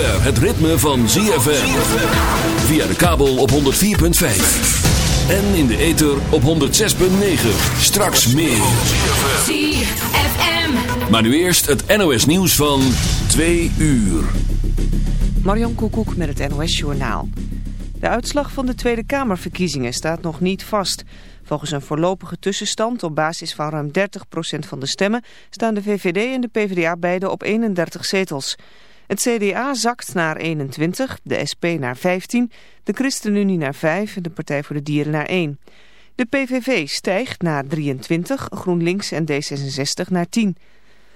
zover het ritme van ZFM. Via de kabel op 104.5. En in de ether op 106.9. Straks meer. ZFM. Maar nu eerst het NOS nieuws van 2 uur. Marion Koekoek met het NOS Journaal. De uitslag van de Tweede Kamerverkiezingen staat nog niet vast. Volgens een voorlopige tussenstand op basis van ruim 30% van de stemmen... staan de VVD en de PvdA beide op 31 zetels. Het CDA zakt naar 21, de SP naar 15, de ChristenUnie naar 5 en de Partij voor de Dieren naar 1. De PVV stijgt naar 23, GroenLinks en D66 naar 10.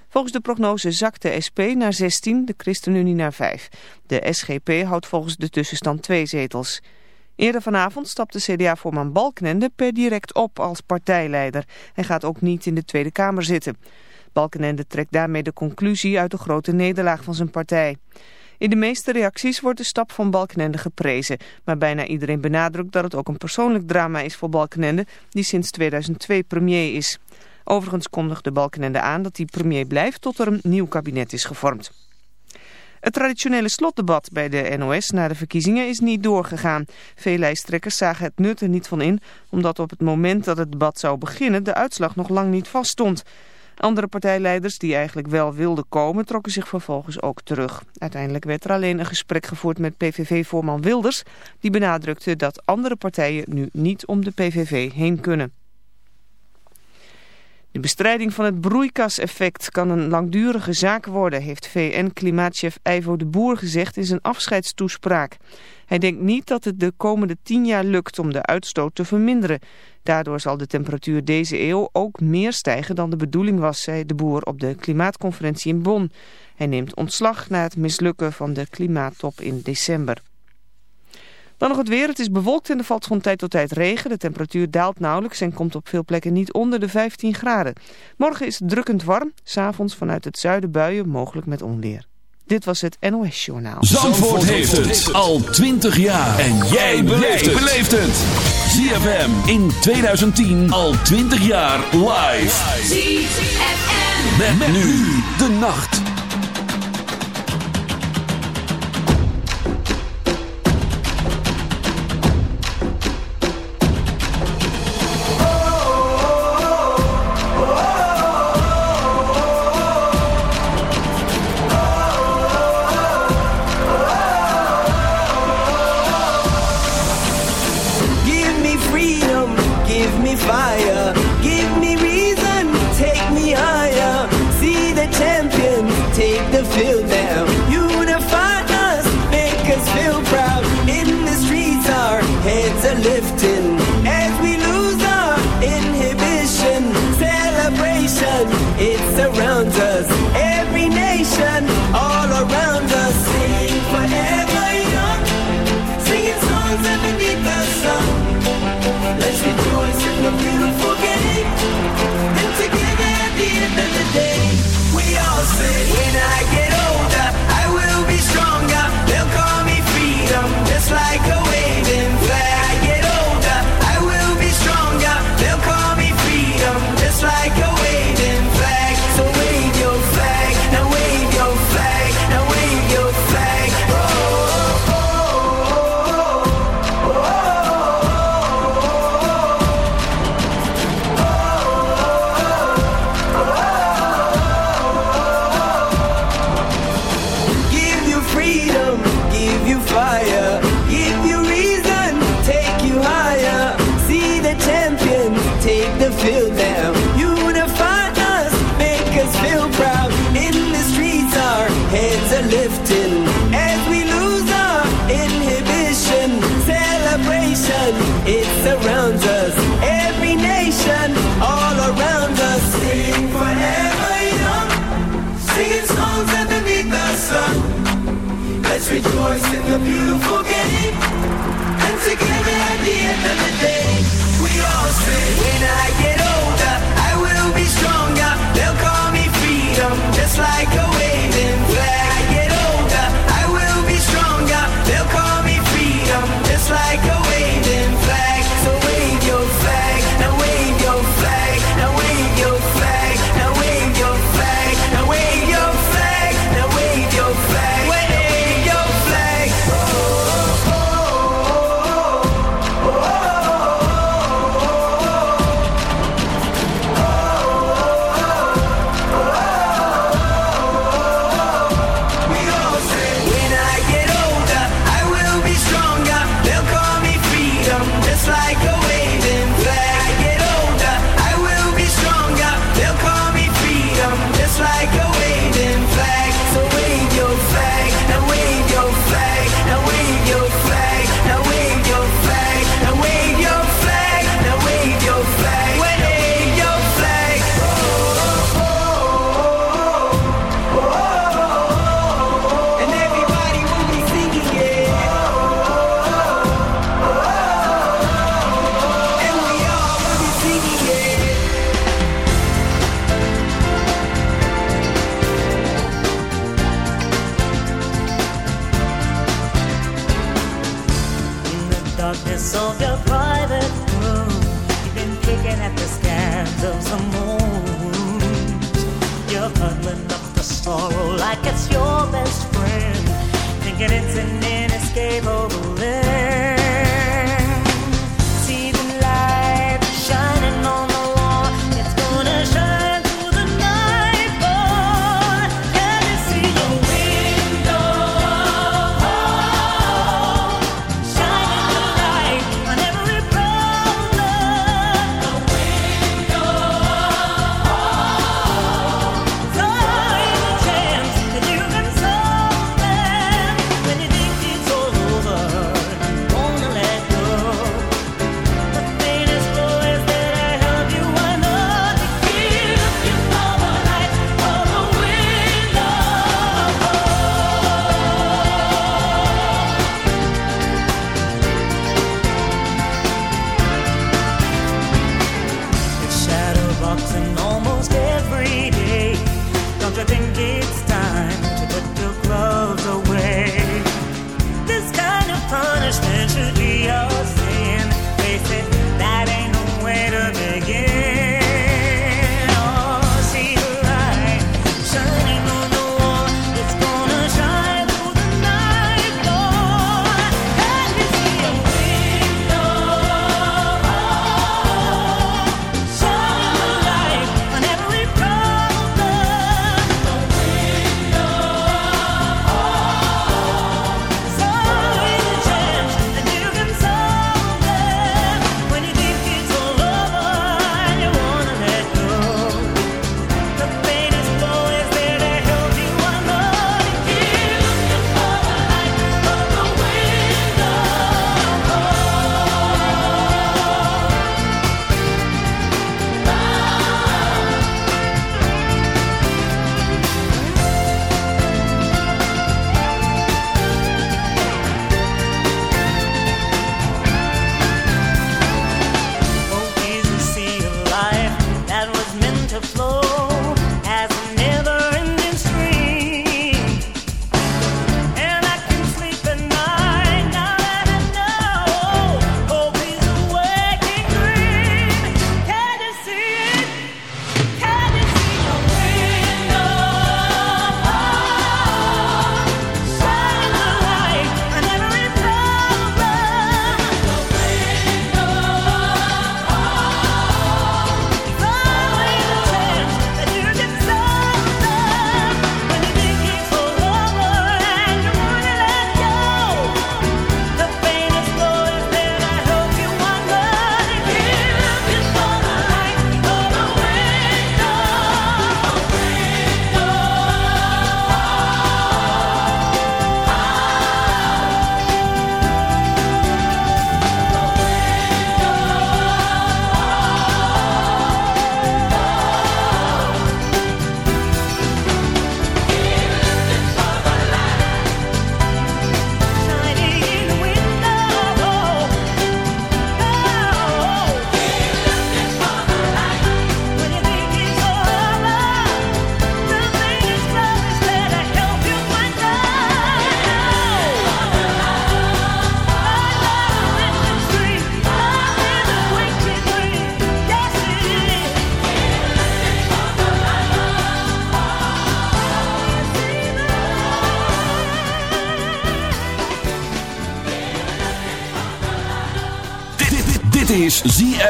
Volgens de prognose zakt de SP naar 16, de ChristenUnie naar 5. De SGP houdt volgens de tussenstand twee zetels. Eerder vanavond stapte CDA-voorman Balkenende per direct op als partijleider. Hij gaat ook niet in de Tweede Kamer zitten. Balkenende trekt daarmee de conclusie uit de grote nederlaag van zijn partij. In de meeste reacties wordt de stap van Balkenende geprezen. Maar bijna iedereen benadrukt dat het ook een persoonlijk drama is voor Balkenende... die sinds 2002 premier is. Overigens kondigde Balkenende aan dat hij premier blijft tot er een nieuw kabinet is gevormd. Het traditionele slotdebat bij de NOS na de verkiezingen is niet doorgegaan. Veel lijsttrekkers zagen het nut er niet van in, omdat op het moment dat het debat zou beginnen de uitslag nog lang niet vaststond. Andere partijleiders die eigenlijk wel wilden komen trokken zich vervolgens ook terug. Uiteindelijk werd er alleen een gesprek gevoerd met PVV-voorman Wilders, die benadrukte dat andere partijen nu niet om de PVV heen kunnen. De bestrijding van het broeikaseffect kan een langdurige zaak worden, heeft VN-klimaatchef Ivo de Boer gezegd in zijn afscheidstoespraak. Hij denkt niet dat het de komende tien jaar lukt om de uitstoot te verminderen. Daardoor zal de temperatuur deze eeuw ook meer stijgen dan de bedoeling was, zei de Boer op de klimaatconferentie in Bonn. Hij neemt ontslag na het mislukken van de klimaattop in december. Dan nog het weer. Het is bewolkt en er valt van tijd tot tijd regen. De temperatuur daalt nauwelijks en komt op veel plekken niet onder de 15 graden. Morgen is het drukkend warm. S'avonds vanuit het zuiden buien, mogelijk met onweer. Dit was het NOS Journaal. Zandvoort, heeft het al 20 jaar. En jij beleeft het. ZFM in 2010 al 20 jaar live. ZFM. Met, met nu de nacht.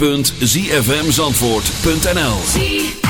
www.zfmzandvoort.nl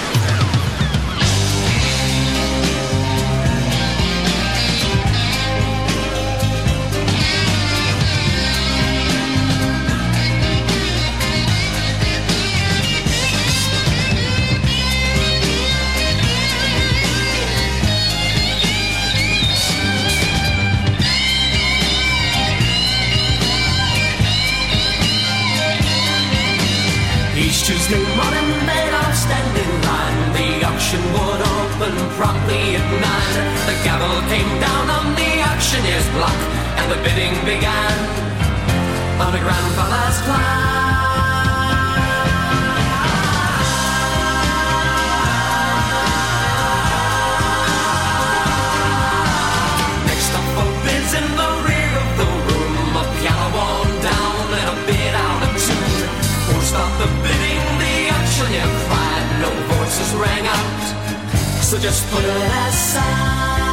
Tuesday morning they'd all stand in line. The auction would open promptly at nine. The gavel came down on the auctioneer's block, and the bidding began on a grandfather's clock. Rang out, so just put it aside.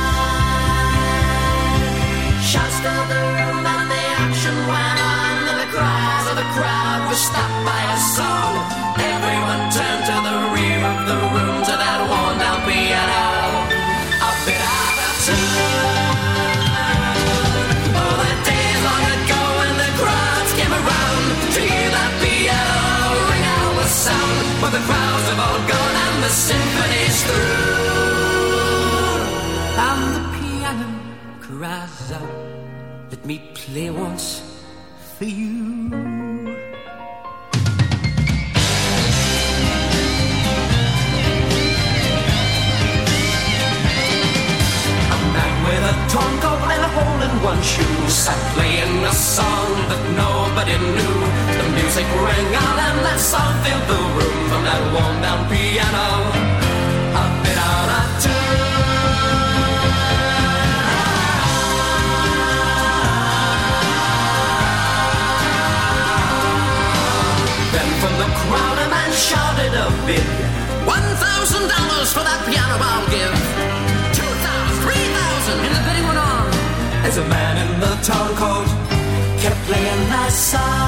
Shouts filled the room and the auction went on, and the cries of the crowd were stopped by a song. The symphony's through. And the piano cries out, let me play once for you. With a and a hole in one shoe sat playing a song that nobody knew. Music rang out and that song filled the room from that worn down piano. A bit out of Then from the crowd a man shouted a bid. One thousand dollars for that piano I'll give. Two thousand, three thousand, and the bidding went on. As a man in the town coat kept playing that song.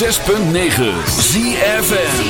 106.9 ZFN